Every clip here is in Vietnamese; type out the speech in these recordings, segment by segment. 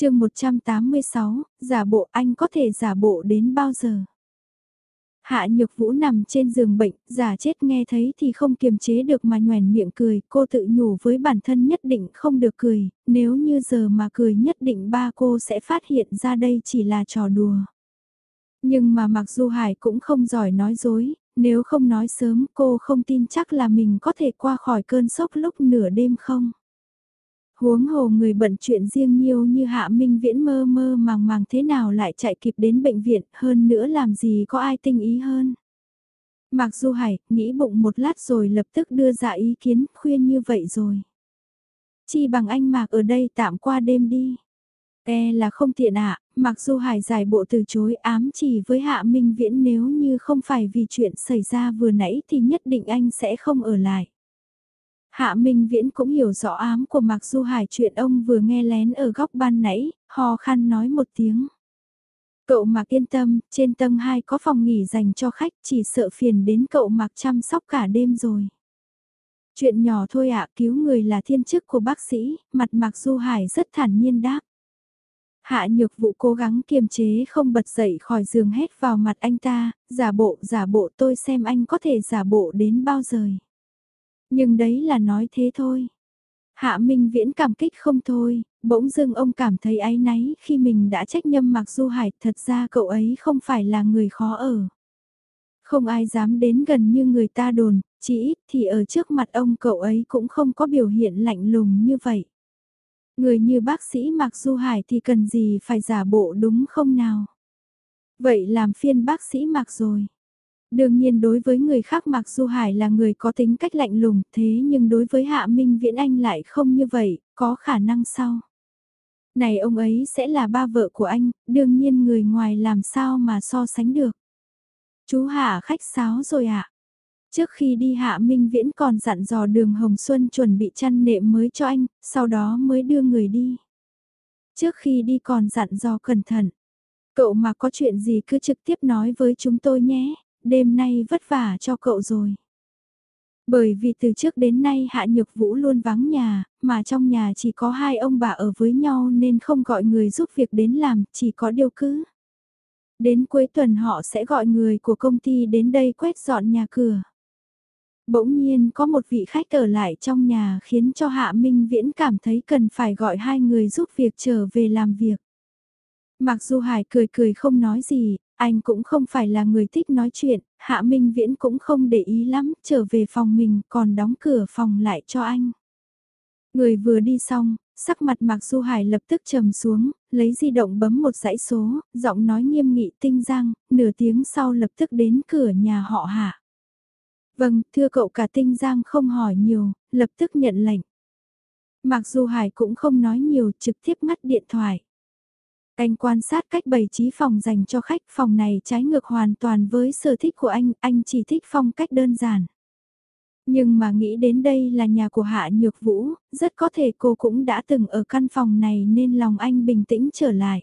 chương 186, giả bộ anh có thể giả bộ đến bao giờ? Hạ nhược vũ nằm trên giường bệnh, giả chết nghe thấy thì không kiềm chế được mà nhoèn miệng cười, cô tự nhủ với bản thân nhất định không được cười, nếu như giờ mà cười nhất định ba cô sẽ phát hiện ra đây chỉ là trò đùa. Nhưng mà mặc dù Hải cũng không giỏi nói dối, nếu không nói sớm cô không tin chắc là mình có thể qua khỏi cơn sốc lúc nửa đêm không. Huống hồ người bận chuyện riêng nhiều như Hạ Minh Viễn mơ mơ màng màng thế nào lại chạy kịp đến bệnh viện hơn nữa làm gì có ai tinh ý hơn. Mặc dù Hải nghĩ bụng một lát rồi lập tức đưa ra ý kiến khuyên như vậy rồi. Chi bằng anh Mạc ở đây tạm qua đêm đi. E là không tiện ạ, mặc dù Hải giải bộ từ chối ám chỉ với Hạ Minh Viễn nếu như không phải vì chuyện xảy ra vừa nãy thì nhất định anh sẽ không ở lại. Hạ Minh Viễn cũng hiểu rõ ám của Mạc Du Hải chuyện ông vừa nghe lén ở góc ban nãy, ho khăn nói một tiếng. Cậu Mạc yên tâm, trên tầng 2 có phòng nghỉ dành cho khách chỉ sợ phiền đến cậu Mạc chăm sóc cả đêm rồi. Chuyện nhỏ thôi ạ, cứu người là thiên chức của bác sĩ, mặt Mạc Du Hải rất thản nhiên đáp. Hạ nhược vụ cố gắng kiềm chế không bật dậy khỏi giường hét vào mặt anh ta, giả bộ giả bộ tôi xem anh có thể giả bộ đến bao giờ. Nhưng đấy là nói thế thôi. Hạ Minh Viễn cảm kích không thôi, bỗng dưng ông cảm thấy áy náy khi mình đã trách nhâm mặc Du Hải, thật ra cậu ấy không phải là người khó ở. Không ai dám đến gần như người ta đồn, chỉ ít thì ở trước mặt ông cậu ấy cũng không có biểu hiện lạnh lùng như vậy. Người như bác sĩ Mạc Du Hải thì cần gì phải giả bộ đúng không nào? Vậy làm phiên bác sĩ Mạc rồi. Đương nhiên đối với người khác Mạc Du Hải là người có tính cách lạnh lùng, thế nhưng đối với Hạ Minh Viễn Anh lại không như vậy, có khả năng sau. Này ông ấy sẽ là ba vợ của anh, đương nhiên người ngoài làm sao mà so sánh được. Chú Hạ khách sáo rồi ạ. À? Trước khi đi Hạ Minh Viễn còn dặn dò đường Hồng Xuân chuẩn bị chăn nệm mới cho anh, sau đó mới đưa người đi. Trước khi đi còn dặn dò cẩn thận. Cậu mà có chuyện gì cứ trực tiếp nói với chúng tôi nhé đêm nay vất vả cho cậu rồi. Bởi vì từ trước đến nay Hạ Nhược Vũ luôn vắng nhà, mà trong nhà chỉ có hai ông bà ở với nhau nên không gọi người giúp việc đến làm, chỉ có điều cứ. Đến cuối tuần họ sẽ gọi người của công ty đến đây quét dọn nhà cửa. Bỗng nhiên có một vị khách ở lại trong nhà khiến cho Hạ Minh Viễn cảm thấy cần phải gọi hai người giúp việc trở về làm việc. Mặc dù Hải cười cười không nói gì, anh cũng không phải là người thích nói chuyện, Hạ Minh Viễn cũng không để ý lắm, trở về phòng mình còn đóng cửa phòng lại cho anh. Người vừa đi xong, sắc mặt Mạc Du Hải lập tức trầm xuống, lấy di động bấm một dãy số, giọng nói nghiêm nghị tinh giang, nửa tiếng sau lập tức đến cửa nhà họ Hạ. Vâng, thưa cậu cả tinh giang không hỏi nhiều, lập tức nhận lệnh. Mạc Du Hải cũng không nói nhiều, trực tiếp ngắt điện thoại. Anh quan sát cách bày trí phòng dành cho khách phòng này trái ngược hoàn toàn với sở thích của anh, anh chỉ thích phong cách đơn giản. Nhưng mà nghĩ đến đây là nhà của Hạ Nhược Vũ, rất có thể cô cũng đã từng ở căn phòng này nên lòng anh bình tĩnh trở lại.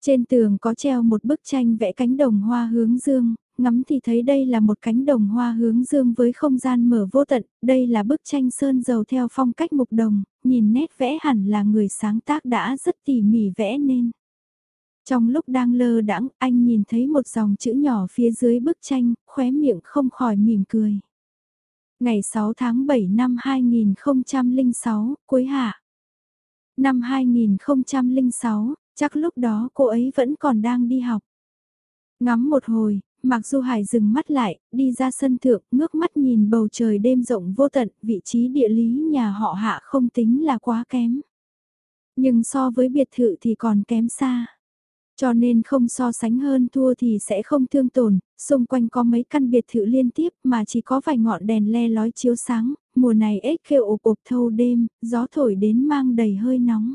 Trên tường có treo một bức tranh vẽ cánh đồng hoa hướng dương, ngắm thì thấy đây là một cánh đồng hoa hướng dương với không gian mở vô tận, đây là bức tranh sơn dầu theo phong cách mục đồng, nhìn nét vẽ hẳn là người sáng tác đã rất tỉ mỉ vẽ nên. Trong lúc đang lơ đãng, anh nhìn thấy một dòng chữ nhỏ phía dưới bức tranh, khóe miệng không khỏi mỉm cười. Ngày 6 tháng 7 năm 2006, cuối hạ. Năm 2006, chắc lúc đó cô ấy vẫn còn đang đi học. Ngắm một hồi, Mạc Du Hải dừng mắt lại, đi ra sân thượng, ngước mắt nhìn bầu trời đêm rộng vô tận, vị trí địa lý nhà họ hạ không tính là quá kém. Nhưng so với biệt thự thì còn kém xa. Cho nên không so sánh hơn thua thì sẽ không thương tổn, xung quanh có mấy căn biệt thự liên tiếp mà chỉ có vài ngọn đèn le lói chiếu sáng, mùa này ếch kêu ộp ộp thâu đêm, gió thổi đến mang đầy hơi nóng.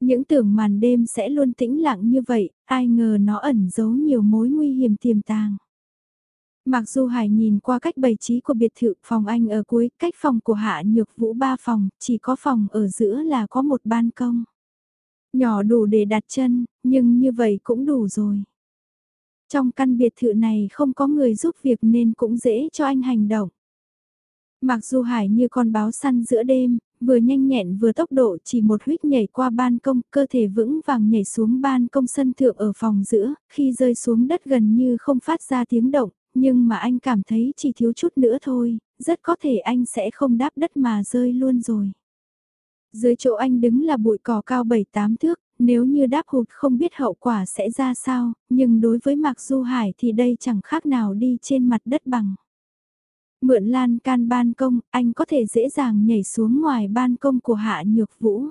Những tưởng màn đêm sẽ luôn tĩnh lặng như vậy, ai ngờ nó ẩn giấu nhiều mối nguy hiểm tiềm tàng. Mặc dù Hải nhìn qua cách bày trí của biệt thự phòng anh ở cuối, cách phòng của Hạ Nhược Vũ ba phòng, chỉ có phòng ở giữa là có một ban công. Nhỏ đủ để đặt chân, nhưng như vậy cũng đủ rồi. Trong căn biệt thự này không có người giúp việc nên cũng dễ cho anh hành động. Mặc dù Hải như con báo săn giữa đêm, vừa nhanh nhẹn vừa tốc độ chỉ một huyết nhảy qua ban công, cơ thể vững vàng nhảy xuống ban công sân thượng ở phòng giữa, khi rơi xuống đất gần như không phát ra tiếng động, nhưng mà anh cảm thấy chỉ thiếu chút nữa thôi, rất có thể anh sẽ không đáp đất mà rơi luôn rồi. Dưới chỗ anh đứng là bụi cỏ cao 7-8 thước, nếu như đáp hụt không biết hậu quả sẽ ra sao, nhưng đối với Mạc Du Hải thì đây chẳng khác nào đi trên mặt đất bằng. Mượn lan can ban công, anh có thể dễ dàng nhảy xuống ngoài ban công của Hạ Nhược Vũ.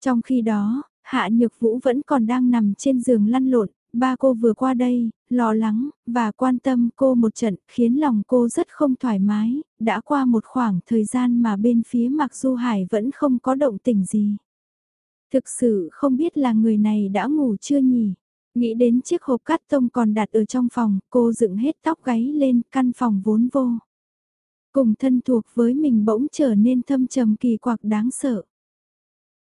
Trong khi đó, Hạ Nhược Vũ vẫn còn đang nằm trên giường lăn lộn, ba cô vừa qua đây, lo lắng, và quan tâm cô một trận, khiến lòng cô rất không thoải mái, đã qua một khoảng thời gian mà bên phía Mạc Du Hải vẫn không có động tình gì. Thực sự không biết là người này đã ngủ chưa nhỉ? Nghĩ đến chiếc hộp cắt tông còn đặt ở trong phòng, cô dựng hết tóc gáy lên căn phòng vốn vô. Cùng thân thuộc với mình bỗng trở nên thâm trầm kỳ quặc đáng sợ.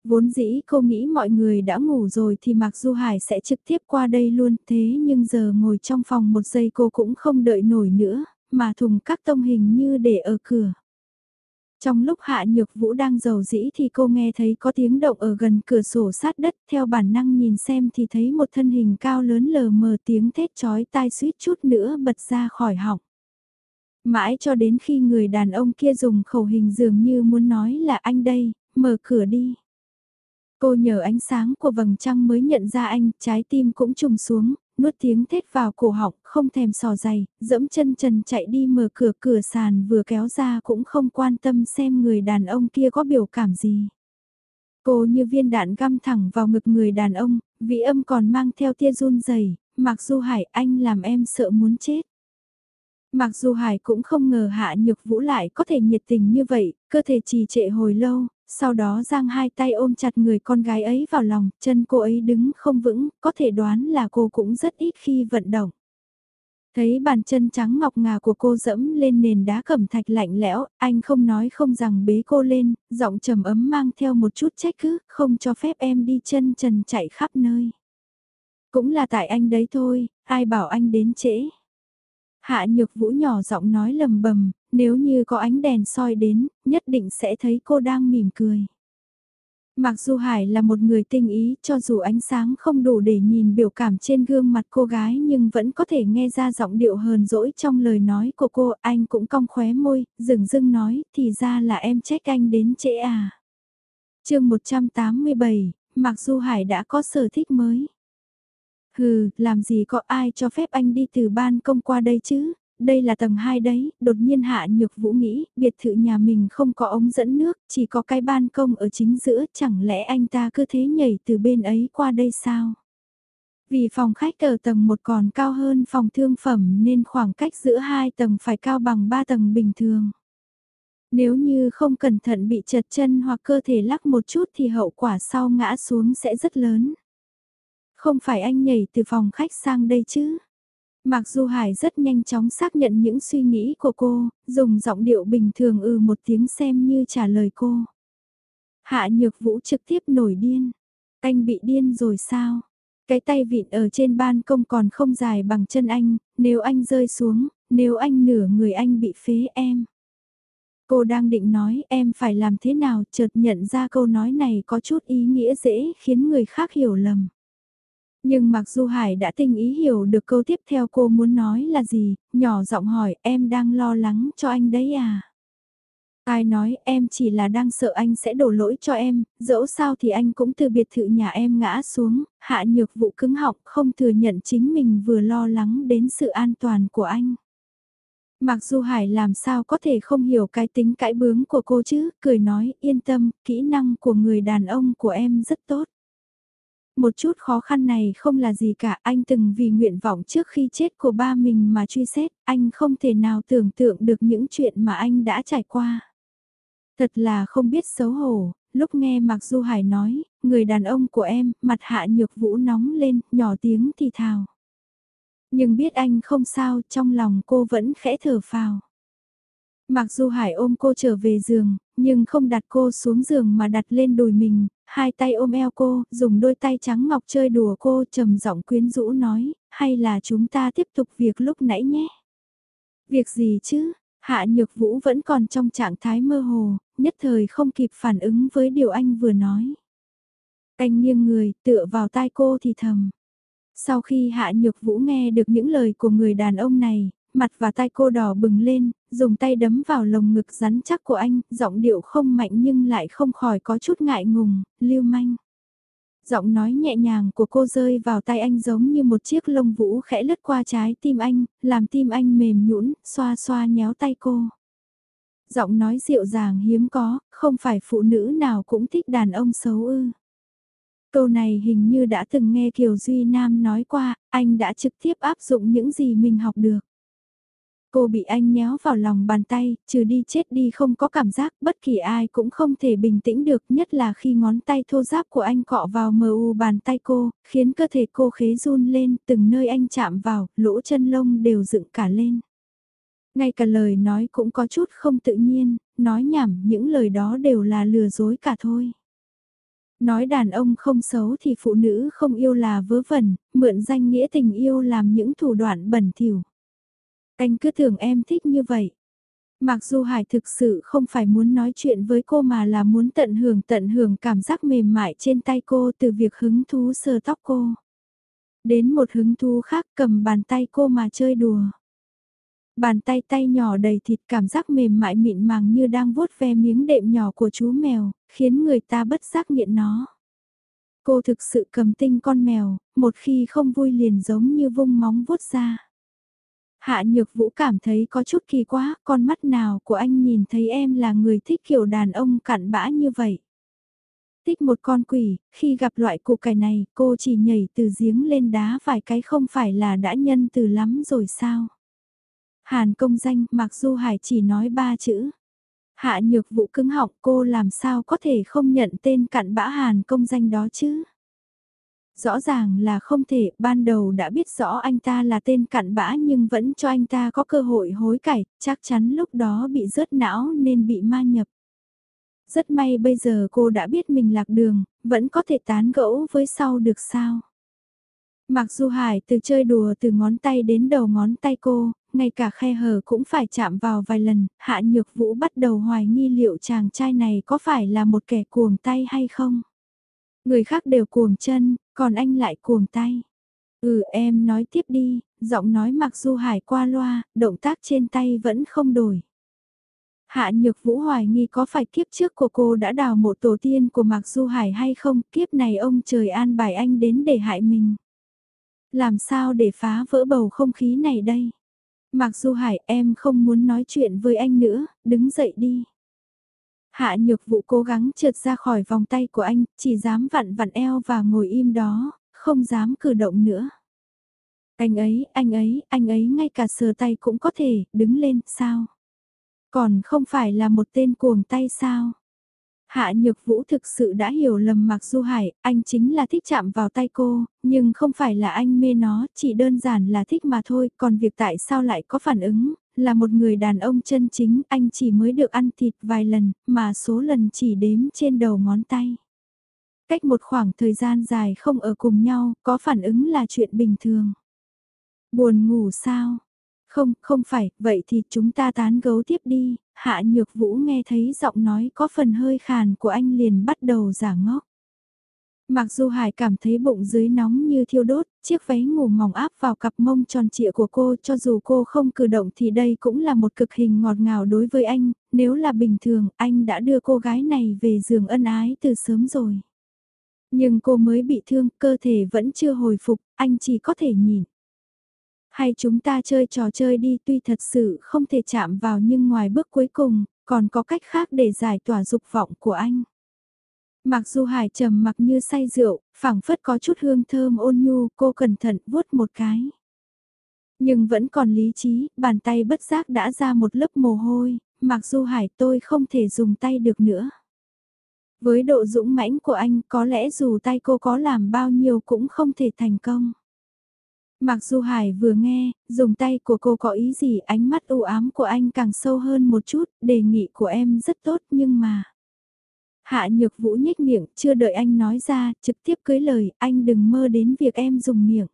Vốn dĩ cô nghĩ mọi người đã ngủ rồi thì Mạc Du Hải sẽ trực tiếp qua đây luôn thế nhưng giờ ngồi trong phòng một giây cô cũng không đợi nổi nữa, mà thùng các tông hình như để ở cửa. Trong lúc Hạ Nhược Vũ đang giàu dĩ thì cô nghe thấy có tiếng động ở gần cửa sổ sát đất, theo bản năng nhìn xem thì thấy một thân hình cao lớn lờ mờ tiếng thét chói tai suýt chút nữa bật ra khỏi họng. Mãi cho đến khi người đàn ông kia dùng khẩu hình dường như muốn nói là anh đây, mở cửa đi. Cô nhờ ánh sáng của vầng trăng mới nhận ra anh, trái tim cũng trùng xuống, nuốt tiếng thét vào cổ họng, không thèm sò dày, dẫm chân trần chạy đi mở cửa cửa sàn vừa kéo ra cũng không quan tâm xem người đàn ông kia có biểu cảm gì. Cô như viên đạn găm thẳng vào ngực người đàn ông, vị âm còn mang theo tia run rẩy mặc dù hải anh làm em sợ muốn chết. Mặc dù Hải cũng không ngờ Hạ Nhược Vũ lại có thể nhiệt tình như vậy, cơ thể trì trệ hồi lâu, sau đó giang hai tay ôm chặt người con gái ấy vào lòng, chân cô ấy đứng không vững, có thể đoán là cô cũng rất ít khi vận động. Thấy bàn chân trắng ngọc ngà của cô dẫm lên nền đá cẩm thạch lạnh lẽo, anh không nói không rằng bế cô lên, giọng trầm ấm mang theo một chút trách cứ, không cho phép em đi chân trần chạy khắp nơi. Cũng là tại anh đấy thôi, ai bảo anh đến trễ. Hạ nhược vũ nhỏ giọng nói lầm bầm, nếu như có ánh đèn soi đến, nhất định sẽ thấy cô đang mỉm cười. Mặc dù Hải là một người tinh ý, cho dù ánh sáng không đủ để nhìn biểu cảm trên gương mặt cô gái nhưng vẫn có thể nghe ra giọng điệu hờn dỗi trong lời nói của cô, anh cũng cong khóe môi, dừng dưng nói, thì ra là em trách anh đến trễ à. chương 187, Mặc dù Hải đã có sở thích mới. Hừ, làm gì có ai cho phép anh đi từ ban công qua đây chứ, đây là tầng 2 đấy, đột nhiên hạ nhược vũ nghĩ, biệt thự nhà mình không có ống dẫn nước, chỉ có cái ban công ở chính giữa, chẳng lẽ anh ta cứ thế nhảy từ bên ấy qua đây sao? Vì phòng khách ở tầng 1 còn cao hơn phòng thương phẩm nên khoảng cách giữa hai tầng phải cao bằng 3 tầng bình thường. Nếu như không cẩn thận bị chật chân hoặc cơ thể lắc một chút thì hậu quả sau ngã xuống sẽ rất lớn. Không phải anh nhảy từ phòng khách sang đây chứ? Mặc dù Hải rất nhanh chóng xác nhận những suy nghĩ của cô, dùng giọng điệu bình thường ừ một tiếng xem như trả lời cô. Hạ nhược vũ trực tiếp nổi điên. Anh bị điên rồi sao? Cái tay vịn ở trên ban công còn không dài bằng chân anh, nếu anh rơi xuống, nếu anh nửa người anh bị phế em. Cô đang định nói em phải làm thế nào chợt nhận ra câu nói này có chút ý nghĩa dễ khiến người khác hiểu lầm. Nhưng mặc dù Hải đã tinh ý hiểu được câu tiếp theo cô muốn nói là gì, nhỏ giọng hỏi em đang lo lắng cho anh đấy à? Ai nói em chỉ là đang sợ anh sẽ đổ lỗi cho em, dẫu sao thì anh cũng từ biệt thự nhà em ngã xuống, hạ nhược vụ cứng họng không thừa nhận chính mình vừa lo lắng đến sự an toàn của anh. Mặc dù Hải làm sao có thể không hiểu cái tính cãi bướng của cô chứ, cười nói yên tâm, kỹ năng của người đàn ông của em rất tốt một chút khó khăn này không là gì cả, anh từng vì nguyện vọng trước khi chết của ba mình mà truy xét, anh không thể nào tưởng tượng được những chuyện mà anh đã trải qua. Thật là không biết xấu hổ, lúc nghe Mạc Du Hải nói, người đàn ông của em, mặt hạ nhược vũ nóng lên, nhỏ tiếng thì thào. Nhưng biết anh không sao, trong lòng cô vẫn khẽ thở phào. Mặc dù Hải ôm cô trở về giường, nhưng không đặt cô xuống giường mà đặt lên đùi mình, hai tay ôm eo cô, dùng đôi tay trắng ngọc chơi đùa cô trầm giọng quyến rũ nói, hay là chúng ta tiếp tục việc lúc nãy nhé. Việc gì chứ? Hạ Nhược Vũ vẫn còn trong trạng thái mơ hồ, nhất thời không kịp phản ứng với điều anh vừa nói. Anh nghiêng người, tựa vào tai cô thì thầm. Sau khi Hạ Nhược Vũ nghe được những lời của người đàn ông này, mặt và tay cô đỏ bừng lên, dùng tay đấm vào lồng ngực rắn chắc của anh, giọng điệu không mạnh nhưng lại không khỏi có chút ngại ngùng, lưu manh. Giọng nói nhẹ nhàng của cô rơi vào tay anh giống như một chiếc lông vũ khẽ lướt qua trái tim anh, làm tim anh mềm nhũn, xoa xoa nhéo tay cô. Giọng nói dịu dàng hiếm có, không phải phụ nữ nào cũng thích đàn ông xấu ư. Câu này hình như đã từng nghe Kiều Duy Nam nói qua, anh đã trực tiếp áp dụng những gì mình học được. Cô bị anh nhéo vào lòng bàn tay, trừ đi chết đi không có cảm giác, bất kỳ ai cũng không thể bình tĩnh được, nhất là khi ngón tay thô giáp của anh cọ vào mờ u bàn tay cô, khiến cơ thể cô khế run lên, từng nơi anh chạm vào, lỗ chân lông đều dựng cả lên. Ngay cả lời nói cũng có chút không tự nhiên, nói nhảm, những lời đó đều là lừa dối cả thôi. Nói đàn ông không xấu thì phụ nữ không yêu là vớ vẩn, mượn danh nghĩa tình yêu làm những thủ đoạn bẩn thỉu. Anh cứ tưởng em thích như vậy. Mặc dù Hải thực sự không phải muốn nói chuyện với cô mà là muốn tận hưởng tận hưởng cảm giác mềm mại trên tay cô từ việc hứng thú sờ tóc cô. Đến một hứng thú khác cầm bàn tay cô mà chơi đùa. Bàn tay tay nhỏ đầy thịt cảm giác mềm mại mịn màng như đang vuốt ve miếng đệm nhỏ của chú mèo, khiến người ta bất giác nghiện nó. Cô thực sự cầm tinh con mèo, một khi không vui liền giống như vung móng vuốt ra. Hạ Nhược Vũ cảm thấy có chút kỳ quá, con mắt nào của anh nhìn thấy em là người thích kiểu đàn ông cặn bã như vậy. Thích một con quỷ, khi gặp loại cụ cải này, cô chỉ nhảy từ giếng lên đá vài cái không phải là đã nhân từ lắm rồi sao? Hàn công danh, mặc dù Hải chỉ nói ba chữ. Hạ nhược vụ cứng họng cô làm sao có thể không nhận tên cặn bã Hàn công danh đó chứ? Rõ ràng là không thể, ban đầu đã biết rõ anh ta là tên cặn bã nhưng vẫn cho anh ta có cơ hội hối cải, chắc chắn lúc đó bị rớt não nên bị ma nhập. Rất may bây giờ cô đã biết mình lạc đường, vẫn có thể tán gẫu với sau được sao. Mặc dù Hải từ chơi đùa từ ngón tay đến đầu ngón tay cô, ngay cả khe hở cũng phải chạm vào vài lần, Hạ Nhược Vũ bắt đầu hoài nghi liệu chàng trai này có phải là một kẻ cuồng tay hay không. Người khác đều cuồng chân, còn anh lại cuồng tay. Ừ em nói tiếp đi, giọng nói mặc dù hải qua loa, động tác trên tay vẫn không đổi. Hạ Nhược Vũ hoài nghi có phải kiếp trước của cô đã đào mộ tổ tiên của Mạc Du Hải hay không, kiếp này ông trời an bài anh đến để hại mình. Làm sao để phá vỡ bầu không khí này đây? Mạc Du Hải em không muốn nói chuyện với anh nữa, đứng dậy đi. Hạ nhược vụ cố gắng trượt ra khỏi vòng tay của anh, chỉ dám vặn vặn eo và ngồi im đó, không dám cử động nữa. Anh ấy, anh ấy, anh ấy ngay cả sờ tay cũng có thể, đứng lên, sao? Còn không phải là một tên cuồng tay sao? Hạ Nhược Vũ thực sự đã hiểu lầm Mạc Du Hải, anh chính là thích chạm vào tay cô, nhưng không phải là anh mê nó, chỉ đơn giản là thích mà thôi, còn việc tại sao lại có phản ứng, là một người đàn ông chân chính, anh chỉ mới được ăn thịt vài lần, mà số lần chỉ đếm trên đầu ngón tay. Cách một khoảng thời gian dài không ở cùng nhau, có phản ứng là chuyện bình thường. Buồn ngủ sao? Không, không phải, vậy thì chúng ta tán gấu tiếp đi, hạ nhược vũ nghe thấy giọng nói có phần hơi khàn của anh liền bắt đầu giả ngốc. Mặc dù Hải cảm thấy bụng dưới nóng như thiêu đốt, chiếc váy ngủ mỏng áp vào cặp mông tròn trịa của cô cho dù cô không cử động thì đây cũng là một cực hình ngọt ngào đối với anh, nếu là bình thường anh đã đưa cô gái này về giường ân ái từ sớm rồi. Nhưng cô mới bị thương, cơ thể vẫn chưa hồi phục, anh chỉ có thể nhìn. Hay chúng ta chơi trò chơi đi tuy thật sự không thể chạm vào nhưng ngoài bước cuối cùng, còn có cách khác để giải tỏa dục vọng của anh. Mặc dù Hải trầm mặc như say rượu, phảng phất có chút hương thơm ôn nhu, cô cẩn thận vuốt một cái. Nhưng vẫn còn lý trí, bàn tay bất giác đã ra một lớp mồ hôi, mặc dù Hải tôi không thể dùng tay được nữa. Với độ dũng mãnh của anh có lẽ dù tay cô có làm bao nhiêu cũng không thể thành công. Mặc dù Hải vừa nghe, dùng tay của cô có ý gì ánh mắt u ám của anh càng sâu hơn một chút, đề nghị của em rất tốt nhưng mà... Hạ nhược vũ nhếch miệng, chưa đợi anh nói ra, trực tiếp cưới lời, anh đừng mơ đến việc em dùng miệng.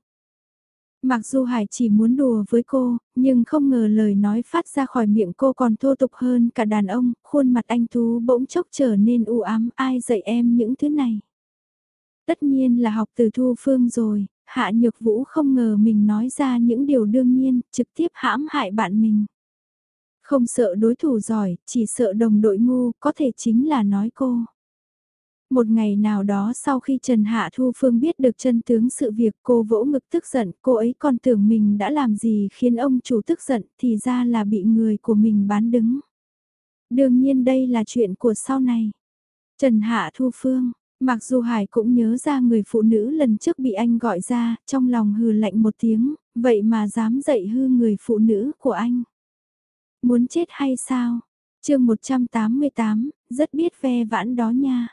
Mặc dù Hải chỉ muốn đùa với cô, nhưng không ngờ lời nói phát ra khỏi miệng cô còn thô tục hơn cả đàn ông, khuôn mặt anh Tú bỗng chốc trở nên u ám ai dạy em những thứ này. Tất nhiên là học từ Thu Phương rồi, Hạ Nhược Vũ không ngờ mình nói ra những điều đương nhiên, trực tiếp hãm hại bạn mình. Không sợ đối thủ giỏi, chỉ sợ đồng đội ngu, có thể chính là nói cô. Một ngày nào đó sau khi Trần Hạ Thu Phương biết được chân tướng sự việc cô vỗ ngực tức giận, cô ấy còn tưởng mình đã làm gì khiến ông chủ tức giận thì ra là bị người của mình bán đứng. Đương nhiên đây là chuyện của sau này. Trần Hạ Thu Phương, mặc dù Hải cũng nhớ ra người phụ nữ lần trước bị anh gọi ra, trong lòng hừ lạnh một tiếng, vậy mà dám dạy hư người phụ nữ của anh. Muốn chết hay sao? chương 188, rất biết ve vãn đó nha.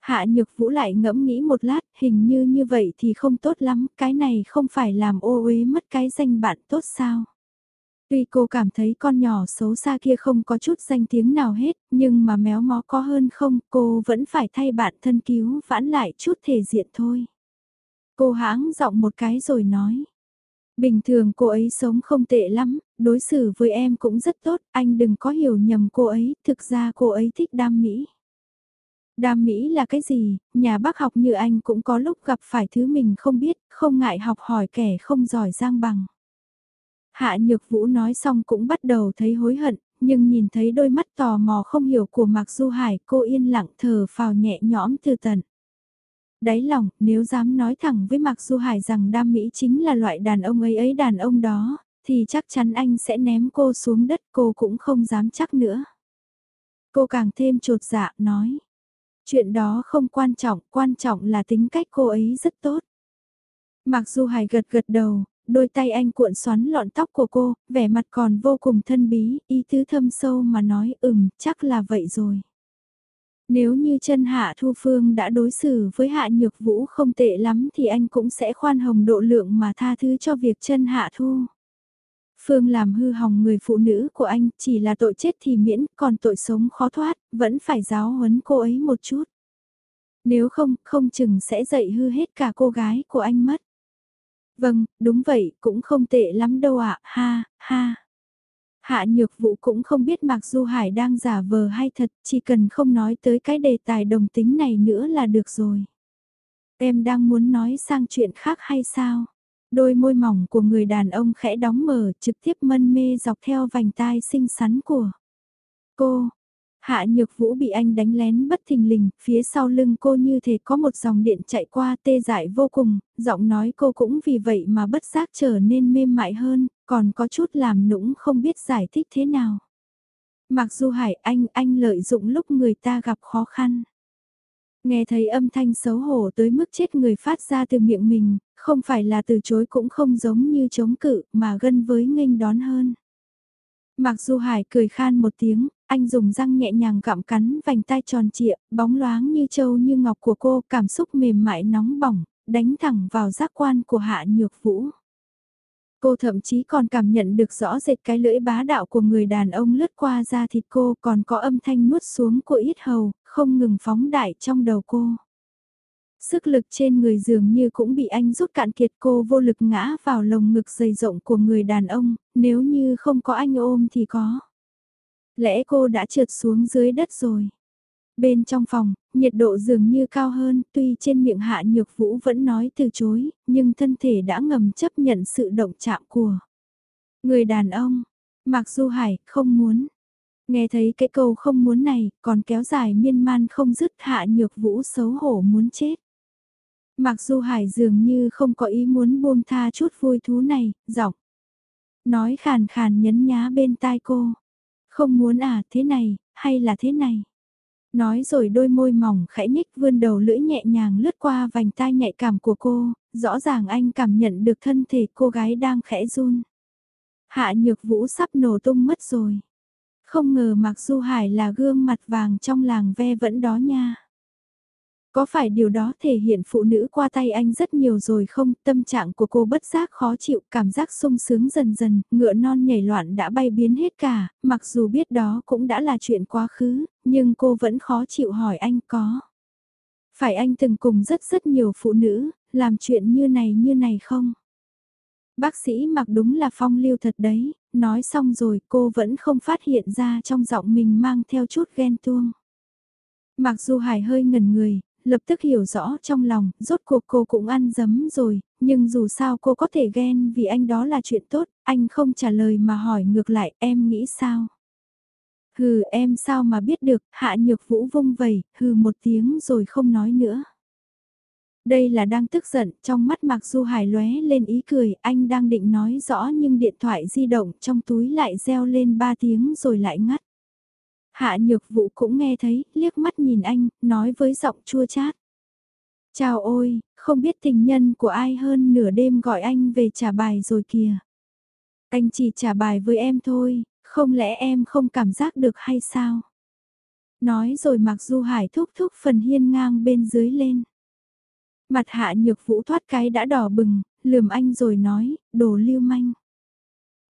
Hạ Nhược Vũ lại ngẫm nghĩ một lát, hình như như vậy thì không tốt lắm, cái này không phải làm ô uế mất cái danh bạn tốt sao. Tuy cô cảm thấy con nhỏ xấu xa kia không có chút danh tiếng nào hết, nhưng mà méo mó có hơn không, cô vẫn phải thay bạn thân cứu vãn lại chút thể diện thôi. Cô hãng giọng một cái rồi nói. Bình thường cô ấy sống không tệ lắm, đối xử với em cũng rất tốt, anh đừng có hiểu nhầm cô ấy, thực ra cô ấy thích đam mỹ. Đam mỹ là cái gì, nhà bác học như anh cũng có lúc gặp phải thứ mình không biết, không ngại học hỏi kẻ không giỏi giang bằng. Hạ Nhược Vũ nói xong cũng bắt đầu thấy hối hận, nhưng nhìn thấy đôi mắt tò mò không hiểu của Mạc Du Hải cô yên lặng thở phào nhẹ nhõm từ tận. Đáy lòng, nếu dám nói thẳng với Mạc Du Hải rằng đam mỹ chính là loại đàn ông ấy ấy đàn ông đó, thì chắc chắn anh sẽ ném cô xuống đất cô cũng không dám chắc nữa. Cô càng thêm trột dạ nói. Chuyện đó không quan trọng, quan trọng là tính cách cô ấy rất tốt. Mặc dù Hải gật gật đầu, đôi tay anh cuộn xoắn lọn tóc của cô, vẻ mặt còn vô cùng thân bí, ý tứ thâm sâu mà nói ừm, chắc là vậy rồi. Nếu như chân Hạ Thu Phương đã đối xử với Hạ Nhược Vũ không tệ lắm thì anh cũng sẽ khoan hồng độ lượng mà tha thứ cho việc chân Hạ Thu. Phương làm hư hỏng người phụ nữ của anh chỉ là tội chết thì miễn, còn tội sống khó thoát, vẫn phải giáo huấn cô ấy một chút. Nếu không, không chừng sẽ dạy hư hết cả cô gái của anh mất. Vâng, đúng vậy, cũng không tệ lắm đâu ạ, ha, ha. Hạ nhược vũ cũng không biết Mạc Du Hải đang giả vờ hay thật, chỉ cần không nói tới cái đề tài đồng tính này nữa là được rồi. Em đang muốn nói sang chuyện khác hay sao? Đôi môi mỏng của người đàn ông khẽ đóng mở trực tiếp mân mê dọc theo vành tai xinh xắn của cô. Hạ nhược vũ bị anh đánh lén bất thình lình, phía sau lưng cô như thể có một dòng điện chạy qua tê dại vô cùng, giọng nói cô cũng vì vậy mà bất giác trở nên mềm mại hơn, còn có chút làm nũng không biết giải thích thế nào. Mặc dù hải anh, anh lợi dụng lúc người ta gặp khó khăn. Nghe thấy âm thanh xấu hổ tới mức chết người phát ra từ miệng mình, không phải là từ chối cũng không giống như chống cự mà gân với nghênh đón hơn. Mặc dù Hải cười khan một tiếng, anh dùng răng nhẹ nhàng gặm cắn vành tai tròn trịa, bóng loáng như châu như ngọc của cô, cảm xúc mềm mại nóng bỏng, đánh thẳng vào giác quan của Hạ Nhược Vũ. Cô thậm chí còn cảm nhận được rõ rệt cái lưỡi bá đạo của người đàn ông lướt qua da thịt cô còn có âm thanh nuốt xuống của yết hầu, không ngừng phóng đại trong đầu cô. Sức lực trên người dường như cũng bị anh rút cạn kiệt cô vô lực ngã vào lồng ngực dày rộng của người đàn ông, nếu như không có anh ôm thì có. Lẽ cô đã trượt xuống dưới đất rồi. Bên trong phòng, nhiệt độ dường như cao hơn, tuy trên miệng hạ nhược vũ vẫn nói từ chối, nhưng thân thể đã ngầm chấp nhận sự động chạm của người đàn ông. Mặc dù Hải không muốn. Nghe thấy cái câu không muốn này, còn kéo dài miên man không dứt hạ nhược vũ xấu hổ muốn chết. Mặc dù Hải dường như không có ý muốn buông tha chút vui thú này, giọng. Nói khàn khàn nhấn nhá bên tai cô. Không muốn à thế này, hay là thế này. Nói rồi đôi môi mỏng khẽ nhích vươn đầu lưỡi nhẹ nhàng lướt qua vành tai nhạy cảm của cô, rõ ràng anh cảm nhận được thân thể cô gái đang khẽ run. Hạ nhược vũ sắp nổ tung mất rồi. Không ngờ mặc Du Hải là gương mặt vàng trong làng ve vẫn đó nha. Có phải điều đó thể hiện phụ nữ qua tay anh rất nhiều rồi không? Tâm trạng của cô bất giác khó chịu, cảm giác sung sướng dần dần, ngựa non nhảy loạn đã bay biến hết cả, mặc dù biết đó cũng đã là chuyện quá khứ, nhưng cô vẫn khó chịu hỏi anh có. Phải anh từng cùng rất rất nhiều phụ nữ, làm chuyện như này như này không? Bác sĩ mặc đúng là phong lưu thật đấy, nói xong rồi cô vẫn không phát hiện ra trong giọng mình mang theo chút ghen tuông. Mặc dù Hải hơi ngần người, lập tức hiểu rõ trong lòng, rốt cuộc cô cũng ăn dấm rồi, nhưng dù sao cô có thể ghen vì anh đó là chuyện tốt, anh không trả lời mà hỏi ngược lại em nghĩ sao? Hừ em sao mà biết được, hạ nhược vũ vung vầy, hừ một tiếng rồi không nói nữa. Đây là đang tức giận, trong mắt Mạc Du Hải lóe lên ý cười, anh đang định nói rõ nhưng điện thoại di động trong túi lại reo lên ba tiếng rồi lại ngắt. Hạ nhược vụ cũng nghe thấy, liếc mắt nhìn anh, nói với giọng chua chát. Chào ôi, không biết tình nhân của ai hơn nửa đêm gọi anh về trả bài rồi kìa. Anh chỉ trả bài với em thôi, không lẽ em không cảm giác được hay sao? Nói rồi mặc Du Hải thúc thúc phần hiên ngang bên dưới lên. Mặt hạ nhược vũ thoát cái đã đỏ bừng, lườm anh rồi nói, đồ lưu manh.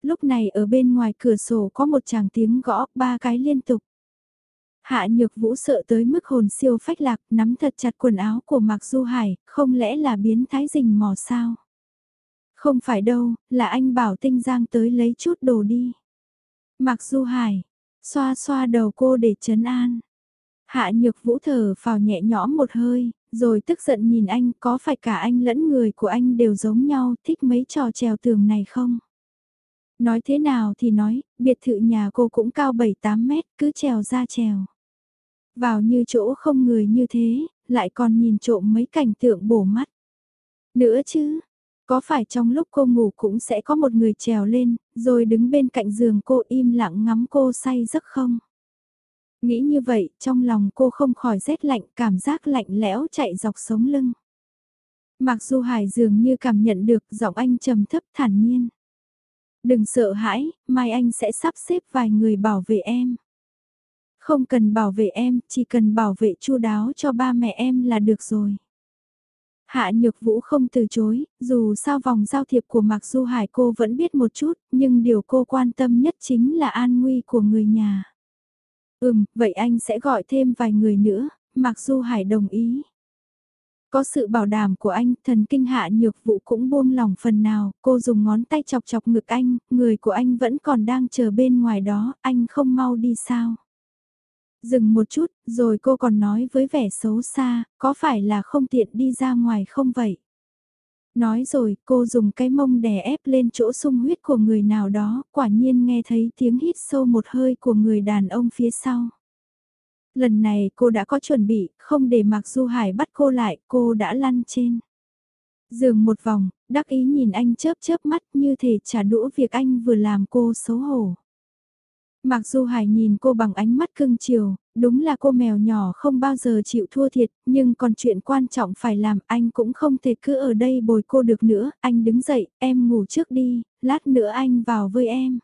Lúc này ở bên ngoài cửa sổ có một chàng tiếng gõ ba cái liên tục. Hạ nhược vũ sợ tới mức hồn siêu phách lạc nắm thật chặt quần áo của Mạc Du Hải, không lẽ là biến thái rình mò sao? Không phải đâu, là anh bảo tinh giang tới lấy chút đồ đi. Mạc Du Hải, xoa xoa đầu cô để chấn an. Hạ nhược vũ thở vào nhẹ nhõm một hơi, rồi tức giận nhìn anh có phải cả anh lẫn người của anh đều giống nhau thích mấy trò trèo tường này không? Nói thế nào thì nói, biệt thự nhà cô cũng cao 7-8 mét, cứ trèo ra trèo. Vào như chỗ không người như thế, lại còn nhìn trộm mấy cảnh tượng bổ mắt. Nữa chứ, có phải trong lúc cô ngủ cũng sẽ có một người trèo lên, rồi đứng bên cạnh giường cô im lặng ngắm cô say giấc không? Nghĩ như vậy, trong lòng cô không khỏi rét lạnh, cảm giác lạnh lẽo chạy dọc sống lưng. Mặc dù Hải dường như cảm nhận được giọng anh trầm thấp thản nhiên. Đừng sợ hãi, mai anh sẽ sắp xếp vài người bảo vệ em. Không cần bảo vệ em, chỉ cần bảo vệ chu đáo cho ba mẹ em là được rồi. Hạ Nhược Vũ không từ chối, dù sao vòng giao thiệp của Mạc Du Hải cô vẫn biết một chút, nhưng điều cô quan tâm nhất chính là an nguy của người nhà. Ừm, vậy anh sẽ gọi thêm vài người nữa, Mạc Du Hải đồng ý. Có sự bảo đảm của anh, thần kinh hạ nhược vụ cũng buông lòng phần nào, cô dùng ngón tay chọc chọc ngực anh, người của anh vẫn còn đang chờ bên ngoài đó, anh không mau đi sao. Dừng một chút, rồi cô còn nói với vẻ xấu xa, có phải là không tiện đi ra ngoài không vậy? Nói rồi, cô dùng cái mông đè ép lên chỗ sung huyết của người nào đó, quả nhiên nghe thấy tiếng hít sâu một hơi của người đàn ông phía sau. Lần này cô đã có chuẩn bị, không để Mạc Du Hải bắt cô lại, cô đã lăn trên. Dường một vòng, đắc ý nhìn anh chớp chớp mắt như thể trả đũa việc anh vừa làm cô xấu hổ mặc dù Hải nhìn cô bằng ánh mắt cưng chiều, đúng là cô mèo nhỏ không bao giờ chịu thua thiệt, nhưng còn chuyện quan trọng phải làm anh cũng không thể cứ ở đây bồi cô được nữa, anh đứng dậy, em ngủ trước đi, lát nữa anh vào với em.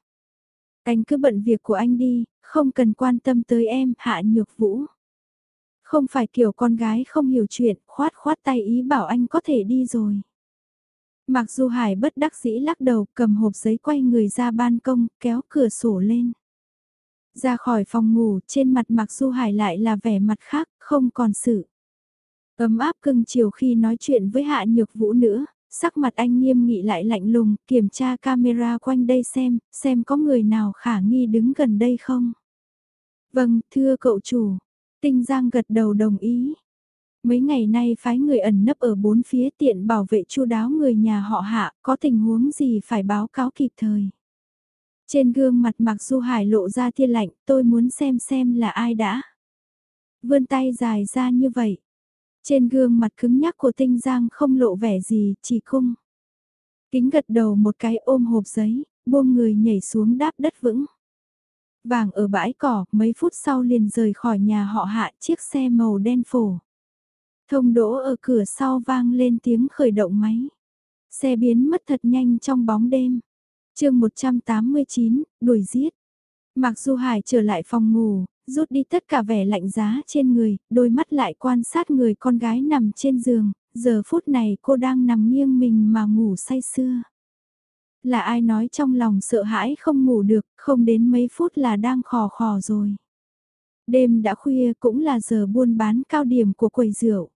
Anh cứ bận việc của anh đi, không cần quan tâm tới em, hạ nhược vũ. Không phải kiểu con gái không hiểu chuyện, khoát khoát tay ý bảo anh có thể đi rồi. Mặc dù Hải bất đắc dĩ lắc đầu cầm hộp giấy quay người ra ban công, kéo cửa sổ lên. Ra khỏi phòng ngủ, trên mặt Mạc Du Hải lại là vẻ mặt khác, không còn sự. Ấm áp cưng chiều khi nói chuyện với Hạ Nhược Vũ nữa, sắc mặt anh nghiêm nghị lại lạnh lùng, kiểm tra camera quanh đây xem, xem có người nào khả nghi đứng gần đây không. Vâng, thưa cậu chủ. Tinh Giang gật đầu đồng ý. Mấy ngày nay phái người ẩn nấp ở bốn phía tiện bảo vệ chu đáo người nhà họ hạ, có tình huống gì phải báo cáo kịp thời. Trên gương mặt Mạc Du Hải lộ ra thiên lạnh, tôi muốn xem xem là ai đã. Vươn tay dài ra như vậy. Trên gương mặt cứng nhắc của Tinh Giang không lộ vẻ gì, chỉ cung. Kính gật đầu một cái ôm hộp giấy, buông người nhảy xuống đáp đất vững. Vàng ở bãi cỏ, mấy phút sau liền rời khỏi nhà họ hạ chiếc xe màu đen phổ. Thông đỗ ở cửa sau vang lên tiếng khởi động máy. Xe biến mất thật nhanh trong bóng đêm chương 189, đuổi giết. Mặc dù Hải trở lại phòng ngủ, rút đi tất cả vẻ lạnh giá trên người, đôi mắt lại quan sát người con gái nằm trên giường, giờ phút này cô đang nằm nghiêng mình mà ngủ say sưa. Là ai nói trong lòng sợ hãi không ngủ được, không đến mấy phút là đang khò khò rồi. Đêm đã khuya cũng là giờ buôn bán cao điểm của quầy rượu.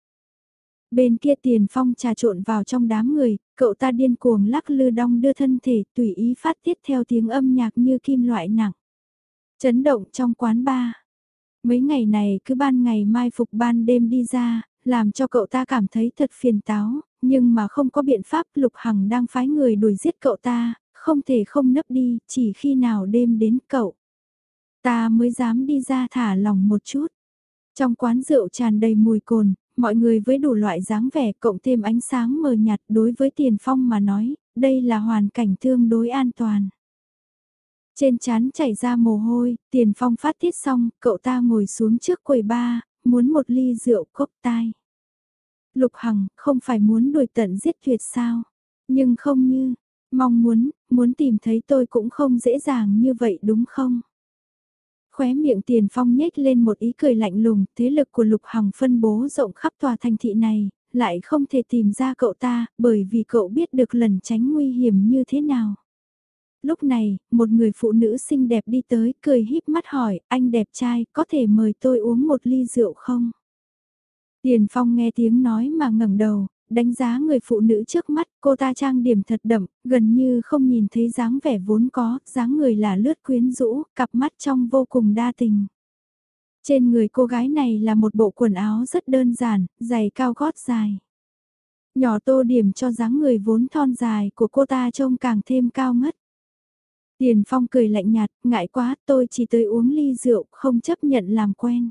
Bên kia tiền phong trà trộn vào trong đám người, cậu ta điên cuồng lắc lư đong đưa thân thể tùy ý phát tiết theo tiếng âm nhạc như kim loại nặng. Chấn động trong quán bar. Mấy ngày này cứ ban ngày mai phục ban đêm đi ra, làm cho cậu ta cảm thấy thật phiền táo, nhưng mà không có biện pháp Lục Hằng đang phái người đuổi giết cậu ta, không thể không nấp đi, chỉ khi nào đêm đến cậu. Ta mới dám đi ra thả lòng một chút. Trong quán rượu tràn đầy mùi cồn, mọi người với đủ loại dáng vẻ cộng thêm ánh sáng mờ nhạt đối với tiền phong mà nói, đây là hoàn cảnh tương đối an toàn. Trên chán chảy ra mồ hôi, tiền phong phát tiết xong, cậu ta ngồi xuống trước quầy ba, muốn một ly rượu cốc tai. Lục Hằng, không phải muốn đuổi tận giết tuyệt sao? Nhưng không như, mong muốn, muốn tìm thấy tôi cũng không dễ dàng như vậy đúng không? Khóe miệng tiền phong nhếch lên một ý cười lạnh lùng, thế lực của Lục Hằng phân bố rộng khắp tòa thành thị này, lại không thể tìm ra cậu ta, bởi vì cậu biết được lần tránh nguy hiểm như thế nào. Lúc này, một người phụ nữ xinh đẹp đi tới, cười híp mắt hỏi, anh đẹp trai, có thể mời tôi uống một ly rượu không? Tiền Phong nghe tiếng nói mà ngẩng đầu, đánh giá người phụ nữ trước mắt, cô ta trang điểm thật đậm, gần như không nhìn thấy dáng vẻ vốn có, dáng người là lướt quyến rũ, cặp mắt trong vô cùng đa tình. Trên người cô gái này là một bộ quần áo rất đơn giản, giày cao gót dài. Nhỏ tô điểm cho dáng người vốn thon dài của cô ta trông càng thêm cao ngất. Tiền Phong cười lạnh nhạt, ngại quá, tôi chỉ tới uống ly rượu, không chấp nhận làm quen.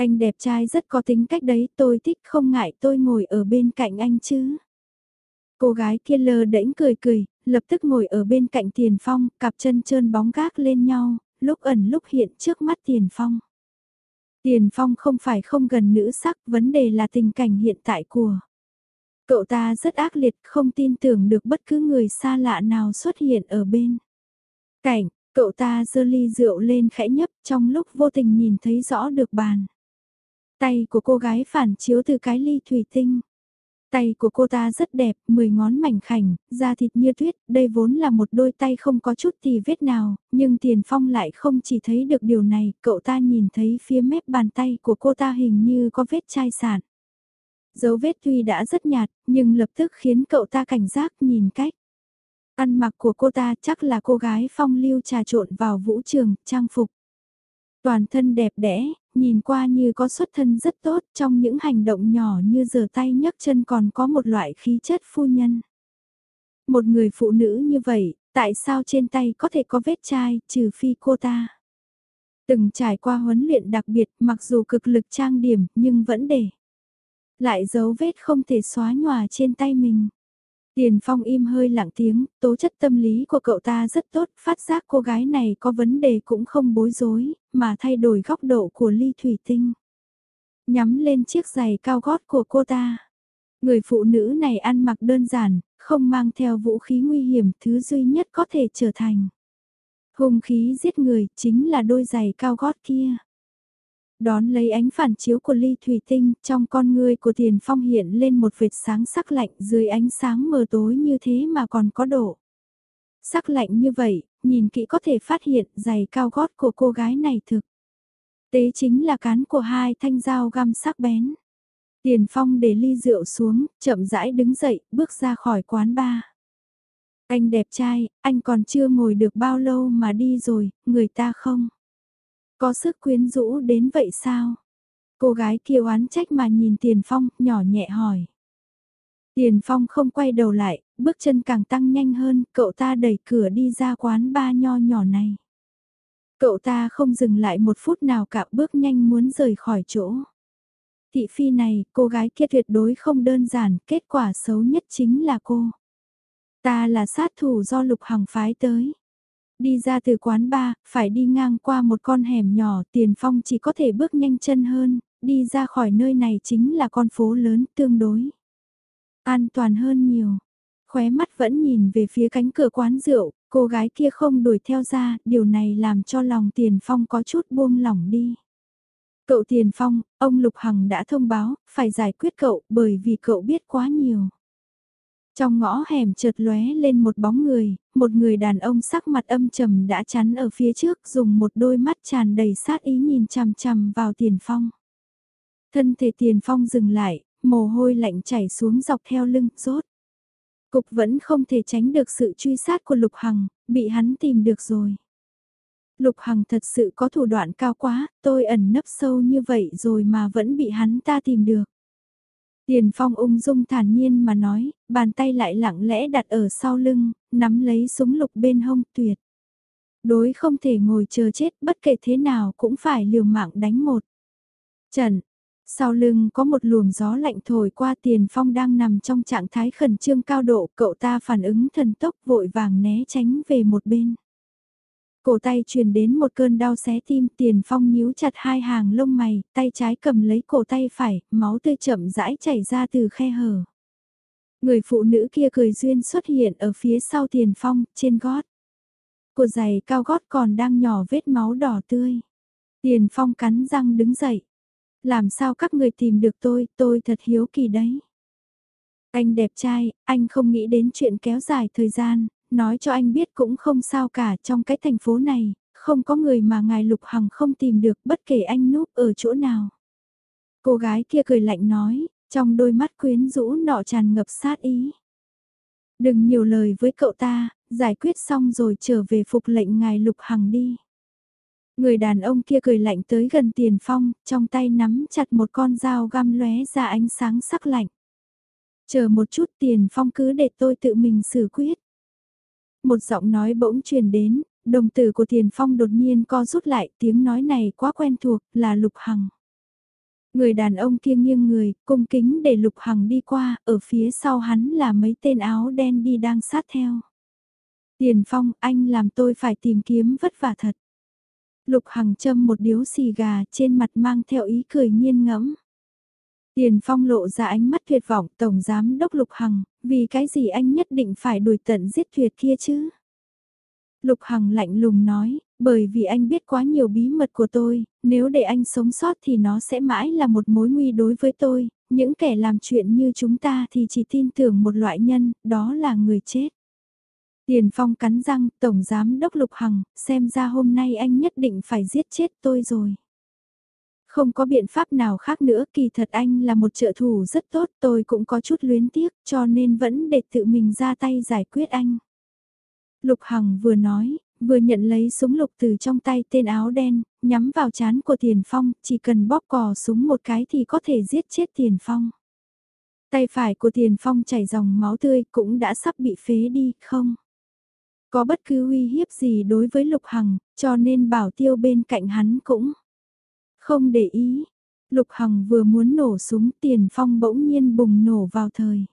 Anh đẹp trai rất có tính cách đấy, tôi thích không ngại tôi ngồi ở bên cạnh anh chứ. Cô gái kia lơ đễnh cười cười, lập tức ngồi ở bên cạnh Tiền Phong, cặp chân trơn bóng gác lên nhau, lúc ẩn lúc hiện trước mắt Tiền Phong. Tiền Phong không phải không gần nữ sắc, vấn đề là tình cảnh hiện tại của. Cậu ta rất ác liệt, không tin tưởng được bất cứ người xa lạ nào xuất hiện ở bên. Cảnh, cậu ta dơ ly rượu lên khẽ nhấp trong lúc vô tình nhìn thấy rõ được bàn. Tay của cô gái phản chiếu từ cái ly thủy tinh. Tay của cô ta rất đẹp, mười ngón mảnh khảnh, da thịt như tuyết, đây vốn là một đôi tay không có chút tì vết nào, nhưng Tiền Phong lại không chỉ thấy được điều này, cậu ta nhìn thấy phía mép bàn tay của cô ta hình như có vết chai sản. Dấu vết tuy đã rất nhạt, nhưng lập tức khiến cậu ta cảnh giác nhìn cách. Ăn mặc của cô ta chắc là cô gái phong lưu trà trộn vào vũ trường, trang phục. Toàn thân đẹp đẽ, nhìn qua như có xuất thân rất tốt trong những hành động nhỏ như giở tay nhấc chân còn có một loại khí chất phu nhân. Một người phụ nữ như vậy, tại sao trên tay có thể có vết chai trừ phi cô ta? Từng trải qua huấn luyện đặc biệt mặc dù cực lực trang điểm nhưng vẫn để. Lại dấu vết không thể xóa nhòa trên tay mình. Tiền Phong im hơi lặng tiếng, tố chất tâm lý của cậu ta rất tốt, phát giác cô gái này có vấn đề cũng không bối rối, mà thay đổi góc độ của ly thủy tinh. Nhắm lên chiếc giày cao gót của cô ta. Người phụ nữ này ăn mặc đơn giản, không mang theo vũ khí nguy hiểm, thứ duy nhất có thể trở thành. Hung khí giết người chính là đôi giày cao gót kia. Đón lấy ánh phản chiếu của ly thủy tinh, trong con người của tiền phong hiện lên một vệt sáng sắc lạnh dưới ánh sáng mờ tối như thế mà còn có độ. Sắc lạnh như vậy, nhìn kỹ có thể phát hiện giày cao gót của cô gái này thực. Tế chính là cán của hai thanh dao găm sắc bén. Tiền phong để ly rượu xuống, chậm rãi đứng dậy, bước ra khỏi quán bar. Anh đẹp trai, anh còn chưa ngồi được bao lâu mà đi rồi, người ta không. Có sức quyến rũ đến vậy sao? Cô gái kia oán trách mà nhìn Tiền Phong, nhỏ nhẹ hỏi. Tiền Phong không quay đầu lại, bước chân càng tăng nhanh hơn, cậu ta đẩy cửa đi ra quán ba nho nhỏ này. Cậu ta không dừng lại một phút nào cả bước nhanh muốn rời khỏi chỗ. Thị phi này, cô gái kia tuyệt đối không đơn giản, kết quả xấu nhất chính là cô. Ta là sát thủ do Lục Hằng phái tới. Đi ra từ quán bar, phải đi ngang qua một con hẻm nhỏ, tiền phong chỉ có thể bước nhanh chân hơn, đi ra khỏi nơi này chính là con phố lớn tương đối. An toàn hơn nhiều. Khóe mắt vẫn nhìn về phía cánh cửa quán rượu, cô gái kia không đuổi theo ra, điều này làm cho lòng tiền phong có chút buông lỏng đi. Cậu tiền phong, ông Lục Hằng đã thông báo, phải giải quyết cậu bởi vì cậu biết quá nhiều. Trong ngõ hẻm chợt lóe lên một bóng người, một người đàn ông sắc mặt âm trầm đã chắn ở phía trước dùng một đôi mắt tràn đầy sát ý nhìn chằm chằm vào tiền phong. Thân thể tiền phong dừng lại, mồ hôi lạnh chảy xuống dọc theo lưng, rốt. Cục vẫn không thể tránh được sự truy sát của Lục Hằng, bị hắn tìm được rồi. Lục Hằng thật sự có thủ đoạn cao quá, tôi ẩn nấp sâu như vậy rồi mà vẫn bị hắn ta tìm được. Tiền Phong ung dung thản nhiên mà nói, bàn tay lại lặng lẽ đặt ở sau lưng, nắm lấy súng lục bên hông tuyệt. Đối không thể ngồi chờ chết bất kể thế nào cũng phải liều mạng đánh một. Trần, sau lưng có một luồng gió lạnh thổi qua tiền phong đang nằm trong trạng thái khẩn trương cao độ, cậu ta phản ứng thần tốc vội vàng né tránh về một bên. Cổ tay truyền đến một cơn đau xé tim tiền phong nhíu chặt hai hàng lông mày, tay trái cầm lấy cổ tay phải, máu tươi chậm rãi chảy ra từ khe hở. Người phụ nữ kia cười duyên xuất hiện ở phía sau tiền phong, trên gót. cột giày cao gót còn đang nhỏ vết máu đỏ tươi. Tiền phong cắn răng đứng dậy. Làm sao các người tìm được tôi, tôi thật hiếu kỳ đấy. Anh đẹp trai, anh không nghĩ đến chuyện kéo dài thời gian, nói cho anh biết cũng không sao cả trong cái thành phố này, không có người mà ngài Lục Hằng không tìm được bất kể anh núp ở chỗ nào. Cô gái kia cười lạnh nói, trong đôi mắt quyến rũ nọ tràn ngập sát ý. Đừng nhiều lời với cậu ta, giải quyết xong rồi trở về phục lệnh ngài Lục Hằng đi. Người đàn ông kia cười lạnh tới gần tiền phong, trong tay nắm chặt một con dao găm lóe ra ánh sáng sắc lạnh. Chờ một chút tiền phong cứ để tôi tự mình xử quyết. Một giọng nói bỗng truyền đến, đồng tử của tiền phong đột nhiên co rút lại tiếng nói này quá quen thuộc là lục hằng. Người đàn ông kia nghiêng người, cung kính để lục hằng đi qua, ở phía sau hắn là mấy tên áo đen đi đang sát theo. Tiền phong, anh làm tôi phải tìm kiếm vất vả thật. Lục Hằng châm một điếu xì gà trên mặt mang theo ý cười nghiên ngẫm. Tiền Phong lộ ra ánh mắt tuyệt vọng Tổng Giám Đốc Lục Hằng, vì cái gì anh nhất định phải đuổi tận giết tuyệt kia chứ? Lục Hằng lạnh lùng nói, bởi vì anh biết quá nhiều bí mật của tôi, nếu để anh sống sót thì nó sẽ mãi là một mối nguy đối với tôi, những kẻ làm chuyện như chúng ta thì chỉ tin tưởng một loại nhân, đó là người chết. Tiền Phong cắn răng, Tổng Giám Đốc Lục Hằng, xem ra hôm nay anh nhất định phải giết chết tôi rồi. Không có biện pháp nào khác nữa, kỳ thật anh là một trợ thủ rất tốt, tôi cũng có chút luyến tiếc, cho nên vẫn để tự mình ra tay giải quyết anh. Lục Hằng vừa nói, vừa nhận lấy súng lục từ trong tay tên áo đen, nhắm vào chán của Tiền Phong, chỉ cần bóp cò súng một cái thì có thể giết chết Tiền Phong. Tay phải của Tiền Phong chảy dòng máu tươi cũng đã sắp bị phế đi, không? Có bất cứ uy hiếp gì đối với Lục Hằng, cho nên bảo tiêu bên cạnh hắn cũng không để ý. Lục Hằng vừa muốn nổ súng tiền phong bỗng nhiên bùng nổ vào thời.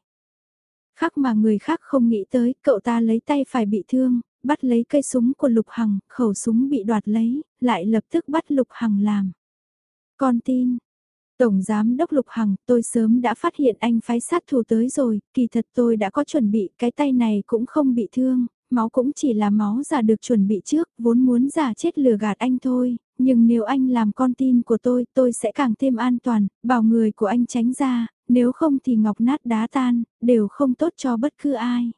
Khác mà người khác không nghĩ tới, cậu ta lấy tay phải bị thương, bắt lấy cây súng của Lục Hằng, khẩu súng bị đoạt lấy, lại lập tức bắt Lục Hằng làm. Con tin, Tổng Giám Đốc Lục Hằng, tôi sớm đã phát hiện anh phái sát thủ tới rồi, kỳ thật tôi đã có chuẩn bị, cái tay này cũng không bị thương, máu cũng chỉ là máu giả được chuẩn bị trước, vốn muốn giả chết lừa gạt anh thôi, nhưng nếu anh làm con tin của tôi, tôi sẽ càng thêm an toàn, bảo người của anh tránh ra, nếu không thì ngọc nát đá tan, đều không tốt cho bất cứ ai.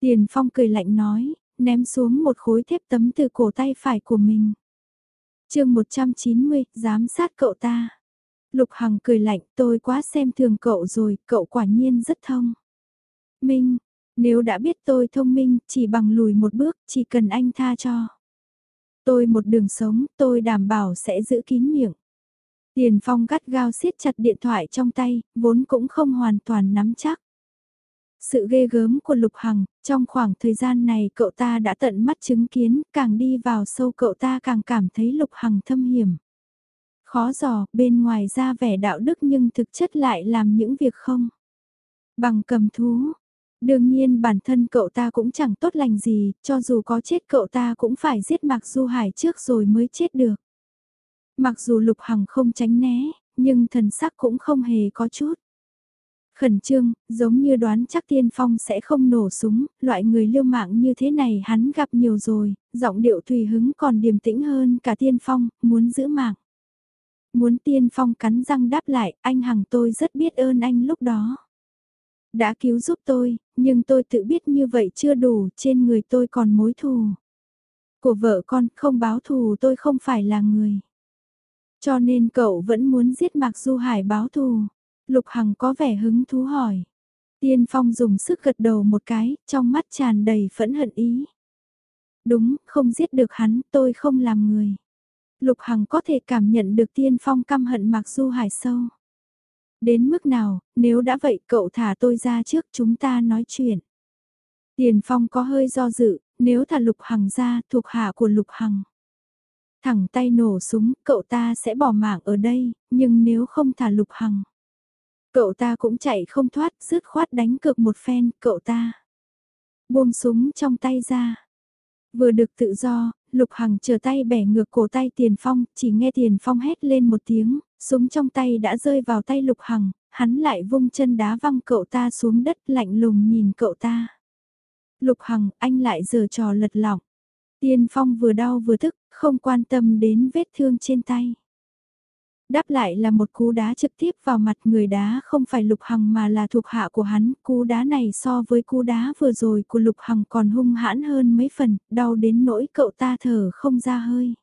Tiền Phong cười lạnh nói, ném xuống một khối thép tấm từ cổ tay phải của mình. chương 190, giám sát cậu ta. Lục Hằng cười lạnh, tôi quá xem thường cậu rồi, cậu quả nhiên rất thông. Minh, nếu đã biết tôi thông minh, chỉ bằng lùi một bước, chỉ cần anh tha cho. Tôi một đường sống, tôi đảm bảo sẽ giữ kín miệng. Tiền phong gắt gao siết chặt điện thoại trong tay, vốn cũng không hoàn toàn nắm chắc. Sự ghê gớm của Lục Hằng, trong khoảng thời gian này cậu ta đã tận mắt chứng kiến, càng đi vào sâu cậu ta càng cảm thấy Lục Hằng thâm hiểm. Khó dò, bên ngoài ra vẻ đạo đức nhưng thực chất lại làm những việc không. Bằng cầm thú, Đương nhiên bản thân cậu ta cũng chẳng tốt lành gì, cho dù có chết cậu ta cũng phải giết Mạc Du Hải trước rồi mới chết được. Mặc dù Lục Hằng không tránh né, nhưng thần sắc cũng không hề có chút. Khẩn trương, giống như đoán chắc tiên phong sẽ không nổ súng, loại người liêu mạng như thế này hắn gặp nhiều rồi, giọng điệu tùy hứng còn điềm tĩnh hơn cả tiên phong, muốn giữ mạng. Muốn tiên phong cắn răng đáp lại, anh Hằng tôi rất biết ơn anh lúc đó đã cứu giúp tôi, nhưng tôi tự biết như vậy chưa đủ, trên người tôi còn mối thù. Của vợ con không báo thù tôi không phải là người. Cho nên cậu vẫn muốn giết Mạc Du Hải báo thù. Lục Hằng có vẻ hứng thú hỏi. Tiên Phong dùng sức gật đầu một cái, trong mắt tràn đầy phẫn hận ý. Đúng, không giết được hắn, tôi không làm người. Lục Hằng có thể cảm nhận được Tiên Phong căm hận Mạc Du Hải sâu. Đến mức nào, nếu đã vậy cậu thả tôi ra trước chúng ta nói chuyện. Tiền Phong có hơi do dự, nếu thả Lục Hằng ra thuộc hạ của Lục Hằng. Thẳng tay nổ súng, cậu ta sẽ bỏ mạng ở đây, nhưng nếu không thả Lục Hằng. Cậu ta cũng chạy không thoát, rứt khoát đánh cược một phen, cậu ta. Buông súng trong tay ra. Vừa được tự do, Lục Hằng chờ tay bẻ ngược cổ tay Tiền Phong, chỉ nghe Tiền Phong hét lên một tiếng, súng trong tay đã rơi vào tay Lục Hằng, hắn lại vung chân đá văng cậu ta xuống đất lạnh lùng nhìn cậu ta. Lục Hằng, anh lại giở trò lật lỏng. Tiền Phong vừa đau vừa thức, không quan tâm đến vết thương trên tay. Đáp lại là một cú đá trực tiếp vào mặt người đá không phải Lục Hằng mà là thuộc hạ của hắn, cú đá này so với cú đá vừa rồi của Lục Hằng còn hung hãn hơn mấy phần, đau đến nỗi cậu ta thở không ra hơi.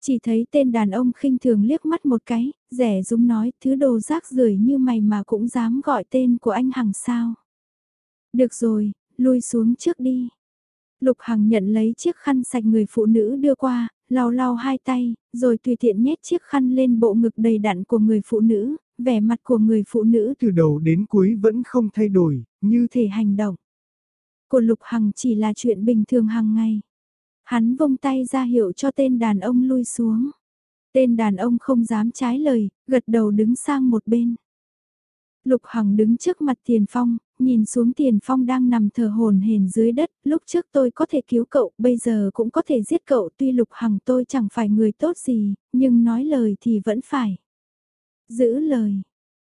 Chỉ thấy tên đàn ông khinh thường liếc mắt một cái, rẻ rúng nói thứ đồ rác rưởi như mày mà cũng dám gọi tên của anh Hằng sao. Được rồi, lui xuống trước đi. Lục Hằng nhận lấy chiếc khăn sạch người phụ nữ đưa qua, lau lau hai tay, rồi tùy tiện nhét chiếc khăn lên bộ ngực đầy đặn của người phụ nữ, vẻ mặt của người phụ nữ từ đầu đến cuối vẫn không thay đổi, như thể hành động. Của Lục Hằng chỉ là chuyện bình thường hàng ngày. Hắn vông tay ra hiệu cho tên đàn ông lui xuống. Tên đàn ông không dám trái lời, gật đầu đứng sang một bên. Lục Hằng đứng trước mặt Tiền Phong, nhìn xuống Tiền Phong đang nằm thờ hồn hền dưới đất, lúc trước tôi có thể cứu cậu, bây giờ cũng có thể giết cậu, tuy Lục Hằng tôi chẳng phải người tốt gì, nhưng nói lời thì vẫn phải. Giữ lời.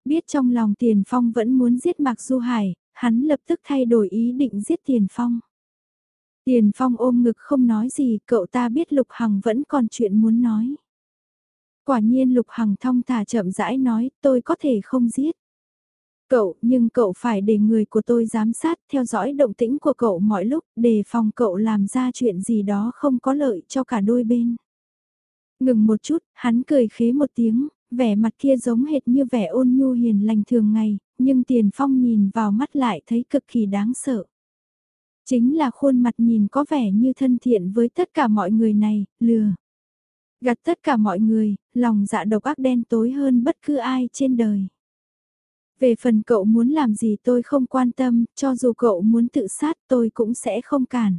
Biết trong lòng Tiền Phong vẫn muốn giết Mạc Du Hải, hắn lập tức thay đổi ý định giết Tiền Phong. Tiền Phong ôm ngực không nói gì, cậu ta biết Lục Hằng vẫn còn chuyện muốn nói. Quả nhiên Lục Hằng thong thả chậm rãi nói, tôi có thể không giết. Cậu, nhưng cậu phải để người của tôi giám sát, theo dõi động tĩnh của cậu mọi lúc, đề phòng cậu làm ra chuyện gì đó không có lợi cho cả đôi bên. Ngừng một chút, hắn cười khế một tiếng, vẻ mặt kia giống hệt như vẻ ôn nhu hiền lành thường ngày, nhưng Tiền Phong nhìn vào mắt lại thấy cực kỳ đáng sợ. Chính là khuôn mặt nhìn có vẻ như thân thiện với tất cả mọi người này, lừa. Gặt tất cả mọi người, lòng dạ độc ác đen tối hơn bất cứ ai trên đời. Về phần cậu muốn làm gì tôi không quan tâm, cho dù cậu muốn tự sát tôi cũng sẽ không cản.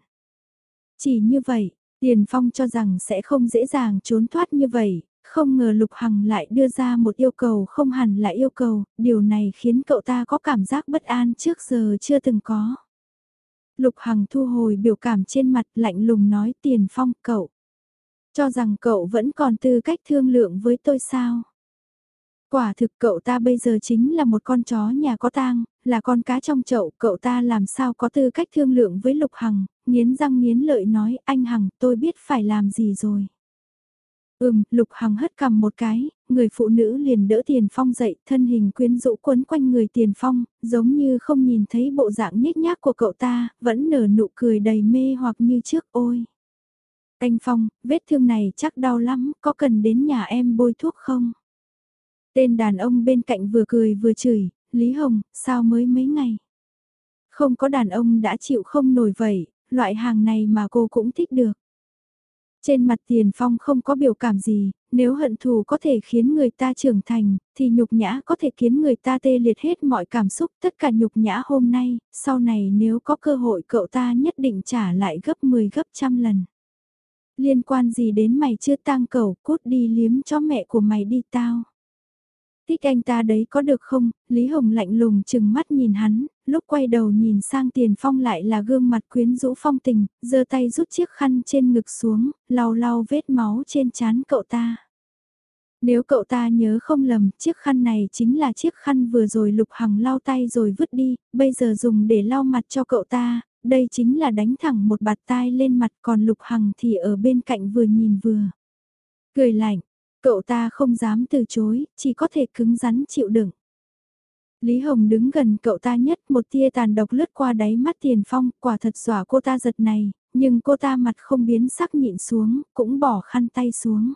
Chỉ như vậy, Tiền Phong cho rằng sẽ không dễ dàng trốn thoát như vậy, không ngờ Lục Hằng lại đưa ra một yêu cầu không hẳn là yêu cầu, điều này khiến cậu ta có cảm giác bất an trước giờ chưa từng có. Lục Hằng thu hồi biểu cảm trên mặt lạnh lùng nói Tiền Phong cậu. Cho rằng cậu vẫn còn tư cách thương lượng với tôi sao? Quả thực cậu ta bây giờ chính là một con chó nhà có tang, là con cá trong chậu, cậu ta làm sao có tư cách thương lượng với Lục Hằng, nghiến răng nghiến lợi nói, anh Hằng, tôi biết phải làm gì rồi. Ừm, Lục Hằng hất cầm một cái, người phụ nữ liền đỡ Tiền Phong dậy, thân hình quyến rũ quấn quanh người Tiền Phong, giống như không nhìn thấy bộ dạng nhếch nhác của cậu ta, vẫn nở nụ cười đầy mê hoặc như trước ôi. Anh Phong, vết thương này chắc đau lắm, có cần đến nhà em bôi thuốc không? Tên đàn ông bên cạnh vừa cười vừa chửi, Lý Hồng, sao mới mấy ngày? Không có đàn ông đã chịu không nổi vậy, loại hàng này mà cô cũng thích được. Trên mặt tiền phong không có biểu cảm gì, nếu hận thù có thể khiến người ta trưởng thành, thì nhục nhã có thể khiến người ta tê liệt hết mọi cảm xúc, tất cả nhục nhã hôm nay, sau này nếu có cơ hội cậu ta nhất định trả lại gấp 10 gấp trăm lần. Liên quan gì đến mày chưa tang cầu, cút đi liếm cho mẹ của mày đi tao. Thích anh ta đấy có được không? Lý Hồng lạnh lùng chừng mắt nhìn hắn, lúc quay đầu nhìn sang tiền phong lại là gương mặt quyến rũ phong tình, giơ tay rút chiếc khăn trên ngực xuống, lau lau vết máu trên trán cậu ta. Nếu cậu ta nhớ không lầm, chiếc khăn này chính là chiếc khăn vừa rồi Lục Hằng lau tay rồi vứt đi, bây giờ dùng để lau mặt cho cậu ta, đây chính là đánh thẳng một bạt tai lên mặt còn Lục Hằng thì ở bên cạnh vừa nhìn vừa. Cười lạnh, Cậu ta không dám từ chối, chỉ có thể cứng rắn chịu đựng. Lý Hồng đứng gần cậu ta nhất một tia tàn độc lướt qua đáy mắt tiền phong, quả thật dọa cô ta giật này, nhưng cô ta mặt không biến sắc nhịn xuống, cũng bỏ khăn tay xuống.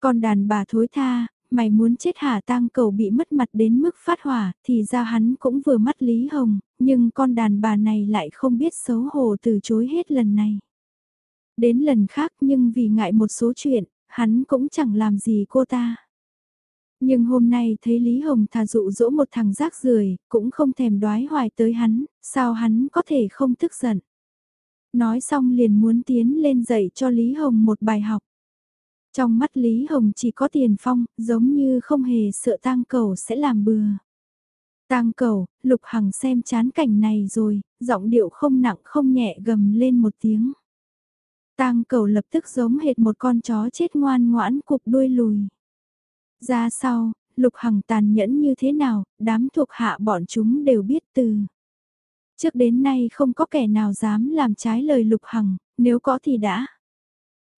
Còn đàn bà thối tha, mày muốn chết hả tang cầu bị mất mặt đến mức phát hỏa, thì ra hắn cũng vừa mắt Lý Hồng, nhưng con đàn bà này lại không biết xấu hổ từ chối hết lần này. Đến lần khác nhưng vì ngại một số chuyện, hắn cũng chẳng làm gì cô ta. Nhưng hôm nay thấy Lý Hồng thà dụ dỗ một thằng rác rưởi cũng không thèm đoái hoài tới hắn, sao hắn có thể không tức giận. Nói xong liền muốn tiến lên dạy cho Lý Hồng một bài học. Trong mắt Lý Hồng chỉ có tiền phong, giống như không hề sợ tang cầu sẽ làm bừa. Tang cầu, Lục Hằng xem chán cảnh này rồi, giọng điệu không nặng không nhẹ gầm lên một tiếng. Tang cầu lập tức giống hệt một con chó chết ngoan ngoãn cục đuôi lùi. Ra sau, Lục Hằng tàn nhẫn như thế nào, đám thuộc hạ bọn chúng đều biết từ. Trước đến nay không có kẻ nào dám làm trái lời Lục Hằng, nếu có thì đã.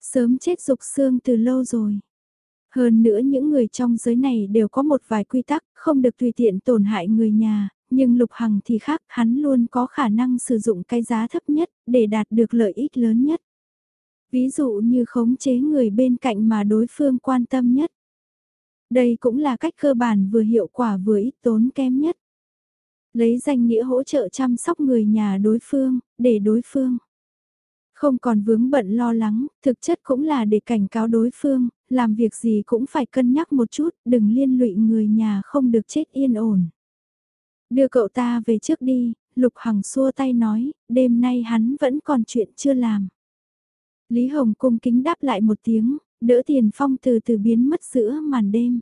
Sớm chết dục xương từ lâu rồi. Hơn nữa những người trong giới này đều có một vài quy tắc, không được tùy tiện tổn hại người nhà, nhưng Lục Hằng thì khác, hắn luôn có khả năng sử dụng cái giá thấp nhất để đạt được lợi ích lớn nhất. Ví dụ như khống chế người bên cạnh mà đối phương quan tâm nhất. Đây cũng là cách cơ bản vừa hiệu quả vừa ít tốn kém nhất. Lấy danh nghĩa hỗ trợ chăm sóc người nhà đối phương, để đối phương không còn vướng bận lo lắng, thực chất cũng là để cảnh cáo đối phương, làm việc gì cũng phải cân nhắc một chút, đừng liên lụy người nhà không được chết yên ổn. Đưa cậu ta về trước đi, Lục Hằng xua tay nói, đêm nay hắn vẫn còn chuyện chưa làm. Lý Hồng cung kính đáp lại một tiếng, đỡ tiền phong từ từ biến mất giữa màn đêm.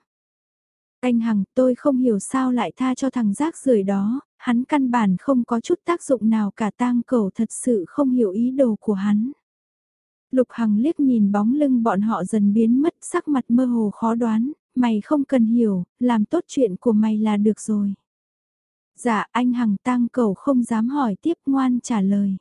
Anh Hằng tôi không hiểu sao lại tha cho thằng rác rưởi đó, hắn căn bản không có chút tác dụng nào cả tang cầu thật sự không hiểu ý đồ của hắn. Lục Hằng liếc nhìn bóng lưng bọn họ dần biến mất sắc mặt mơ hồ khó đoán, mày không cần hiểu, làm tốt chuyện của mày là được rồi. Dạ anh Hằng tang cầu không dám hỏi tiếp ngoan trả lời.